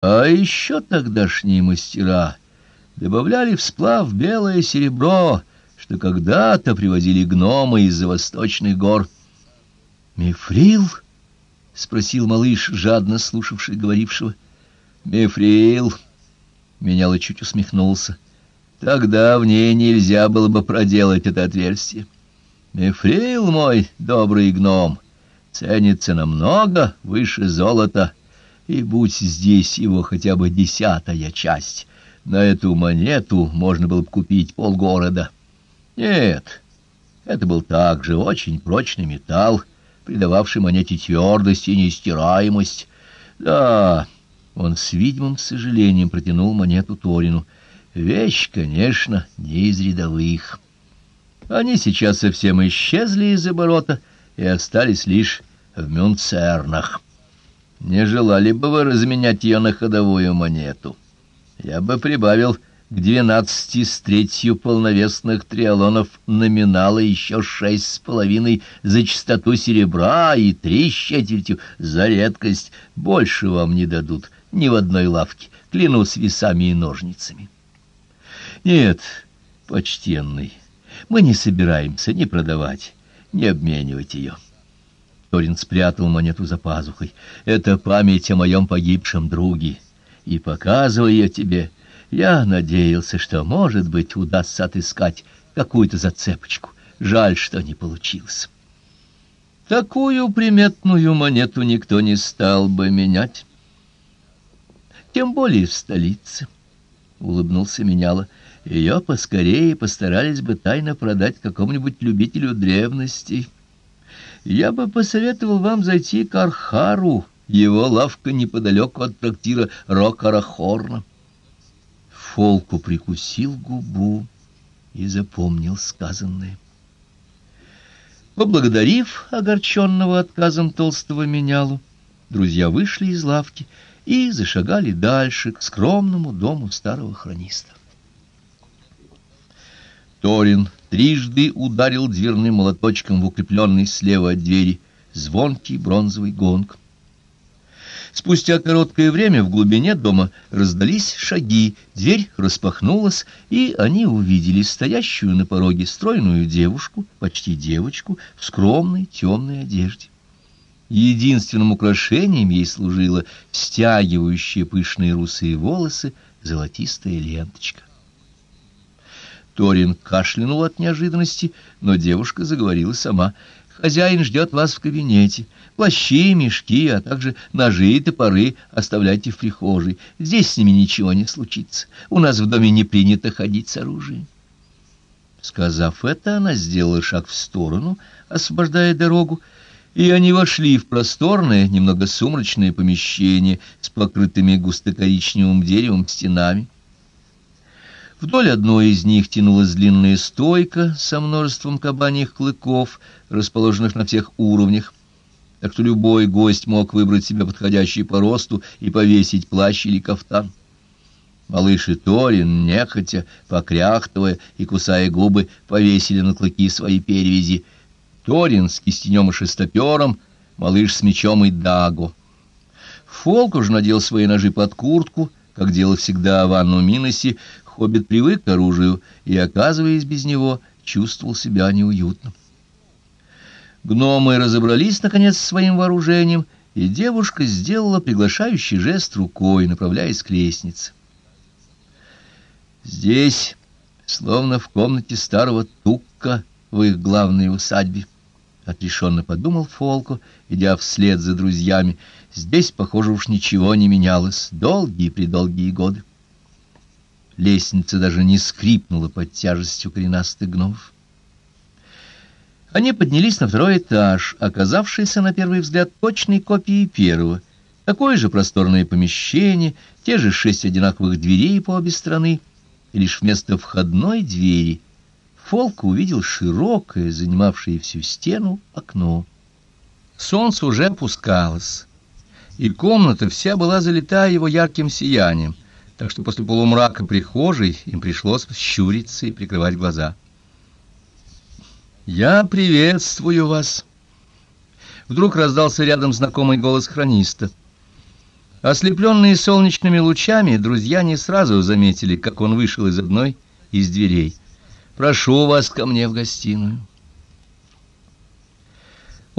А еще тогдашние мастера добавляли в сплав белое серебро, что когда-то привозили гномы из-за восточных гор. «Мифрил?» — спросил малыш, жадно слушавший говорившего. «Мифрил!» — меняло чуть усмехнулся. «Тогда в ней нельзя было бы проделать это отверстие. Мифрил мой, добрый гном, ценится намного выше золота» и будь здесь его хотя бы десятая часть, на эту монету можно было бы купить полгорода. Нет, это был также очень прочный металл, придававший монете твердость и нестираемость. Да, он с видимым сожалением протянул монету Торину. Вещь, конечно, не из рядовых. Они сейчас совсем исчезли из оборота и остались лишь в мюнцернах. Не желали бы вы разменять ее на ходовую монету? Я бы прибавил к двенадцати с третью полновесных триалонов номинала еще шесть с половиной за чистоту серебра и три с четвертью за редкость. Больше вам не дадут ни в одной лавке, клянусь весами и ножницами. Нет, почтенный, мы не собираемся ни продавать, ни обменивать ее. Торин спрятал монету за пазухой. «Это память о моем погибшем друге. И, показывая ее тебе, я надеялся, что, может быть, удастся отыскать какую-то зацепочку. Жаль, что не получилось». Такую приметную монету никто не стал бы менять. Тем более в столице, — улыбнулся Меняла. Ее поскорее постарались бы тайно продать какому-нибудь любителю древностей. Я бы посоветовал вам зайти к Архару. Его лавка неподалеку от трактира Рокарахорна. Фолку прикусил губу и запомнил сказанное. Поблагодарив огорченного отказом толстого менялу, друзья вышли из лавки и зашагали дальше к скромному дому старого хрониста. Торин трижды ударил дверным молоточком в укрепленный слева от двери звонкий бронзовый гонг. Спустя короткое время в глубине дома раздались шаги, дверь распахнулась, и они увидели стоящую на пороге стройную девушку, почти девочку, в скромной темной одежде. Единственным украшением ей служила стягивающая пышные русые волосы золотистая ленточка. Торин кашлянул от неожиданности, но девушка заговорила сама. «Хозяин ждет вас в кабинете. Плащи, мешки, а также ножи и топоры оставляйте в прихожей. Здесь с ними ничего не случится. У нас в доме не принято ходить с оружием». Сказав это, она сделала шаг в сторону, освобождая дорогу, и они вошли в просторное, немного сумрачное помещение с покрытыми густо-коричневым деревом стенами. Вдоль одной из них тянулась длинная стойка со множеством кабаньих клыков, расположенных на всех уровнях, так что любой гость мог выбрать себе подходящий по росту и повесить плащ или кафтан. Малыш и Торин, нехотя, покряхтывая и кусая губы, повесили на клыки свои перевязи. Торин с кистенем и шестопером, малыш с мечом и даго. Фолк уже надел свои ножи под куртку, как делал всегда в Анну Миносе, Хоббит привык к оружию и, оказываясь без него, чувствовал себя неуютно. Гномы разобрались, наконец, с своим вооружением, и девушка сделала приглашающий жест рукой, направляясь к лестнице. Здесь, словно в комнате старого Тукка в их главной усадьбе, отрешенно подумал Фолко, идя вслед за друзьями, здесь, похоже, уж ничего не менялось долгие-предолгие годы. Лестница даже не скрипнула под тяжестью коренастых гномов. Они поднялись на второй этаж, оказавшийся на первый взгляд точной копией первого. Такое же просторное помещение, те же шесть одинаковых дверей по обе стороны, и лишь вместо входной двери Фолк увидел широкое, занимавшее всю стену, окно. Солнце уже опускалось, и комната вся была залита его ярким сиянием — так что после полумрака прихожей им пришлось щуриться и прикрывать глаза. «Я приветствую вас!» Вдруг раздался рядом знакомый голос хрониста. Ослепленные солнечными лучами, друзья не сразу заметили, как он вышел из одной из дверей. «Прошу вас ко мне в гостиную».